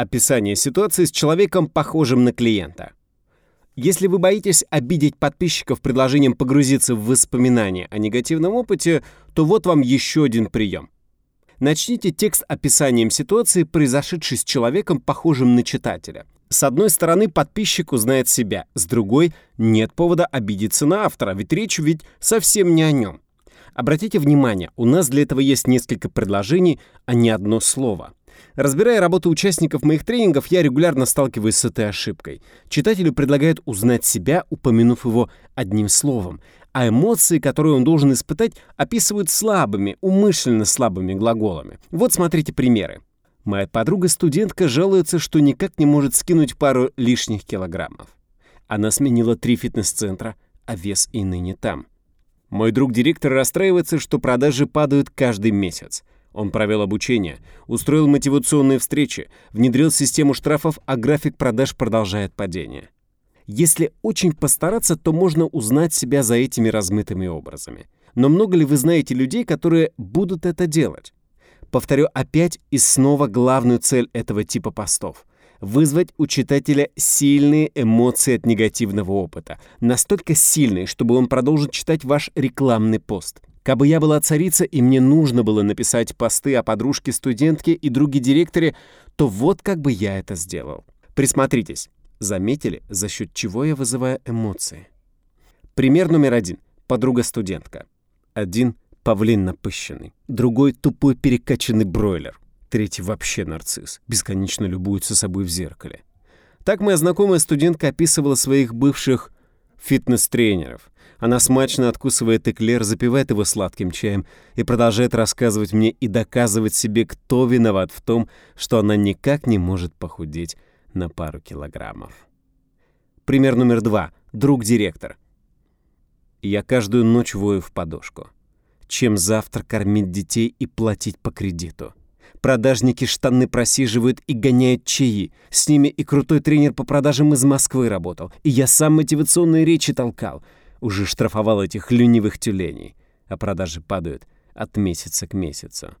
Описание ситуации с человеком, похожим на клиента. Если вы боитесь обидеть подписчиков предложением погрузиться в воспоминания о негативном опыте, то вот вам еще один прием. Начните текст описанием ситуации, произошедшей с человеком, похожим на читателя. С одной стороны, подписчик узнает себя, с другой — нет повода обидеться на автора, ведь речь ведь совсем не о нем. Обратите внимание, у нас для этого есть несколько предложений, а не одно слово. Разбирая работу участников моих тренингов, я регулярно сталкиваюсь с этой ошибкой. Читателю предлагают узнать себя, упомянув его одним словом, а эмоции, которые он должен испытать, описывают слабыми, умышленно слабыми глаголами. Вот смотрите примеры. Моя подруга-студентка жалуется, что никак не может скинуть пару лишних килограммов. Она сменила три фитнес-центра, а вес и ныне там. Мой друг-директор расстраивается, что продажи падают каждый месяц. Он провел обучение, устроил мотивационные встречи, внедрил систему штрафов, а график продаж продолжает падение. Если очень постараться, то можно узнать себя за этими размытыми образами. Но много ли вы знаете людей, которые будут это делать? Повторю опять и снова главную цель этого типа постов — вызвать у читателя сильные эмоции от негативного опыта. Настолько сильные, чтобы он продолжил читать ваш рекламный пост. Кабы я была царица, и мне нужно было написать посты о подружке-студентке и друге-директоре, то вот как бы я это сделал. Присмотритесь. Заметили, за счет чего я вызываю эмоции? Пример номер один. Подруга-студентка. Один павлин напыщенный, другой тупой перекачанный бройлер, третий вообще нарцисс, бесконечно любуется собой в зеркале. Так моя знакомая студентка описывала своих бывших фитнес-тренеров. Она смачно откусывает эклер, запивает его сладким чаем и продолжает рассказывать мне и доказывать себе, кто виноват в том, что она никак не может похудеть на пару килограммов. Пример номер два. Друг-директор. Я каждую ночь вою в подушку чем завтра кормить детей и платить по кредиту. Продажники штаны просиживают и гоняют чаи. С ними и крутой тренер по продажам из Москвы работал. И я сам мотивационные речи толкал. Уже штрафовал этих ленивых тюленей. А продажи падают от месяца к месяцу.